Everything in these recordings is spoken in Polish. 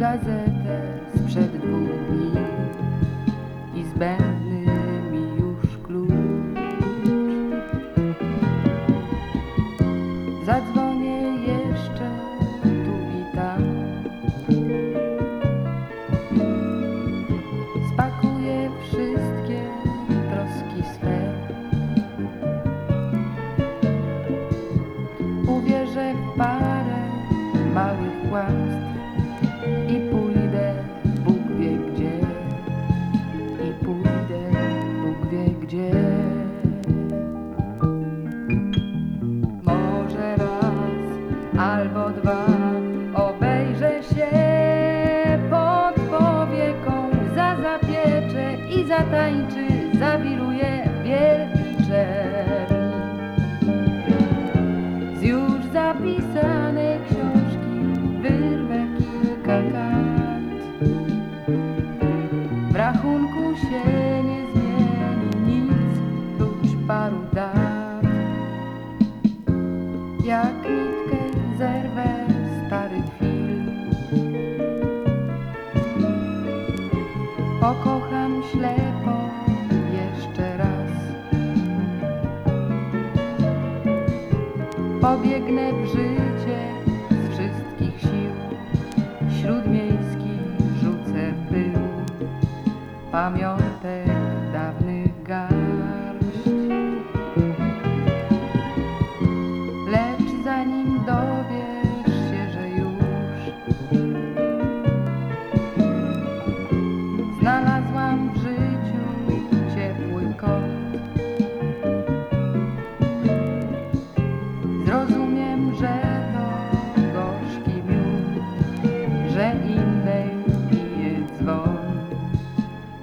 gazette. zatańczy, zawiruje wielki czerni. Z już zapisanej książki wyrwę kilka kart. W rachunku się nie zmieni nic, prócz paru dat. Jak nitkę zerwę stary film. Pokocham Pobiegnę w życie z wszystkich sił, śródmiejskich rzucę pył. Pamiątki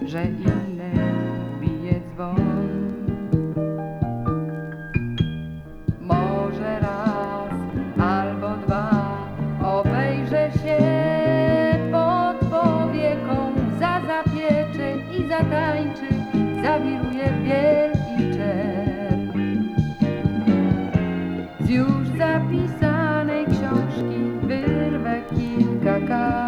że inny bije dzwon. Może raz albo dwa obejrzę się pod powieką, za zapieczy i zatańczy, zawiruje wielki czerw. Z już zapisanej książki wyrwę kilka kart.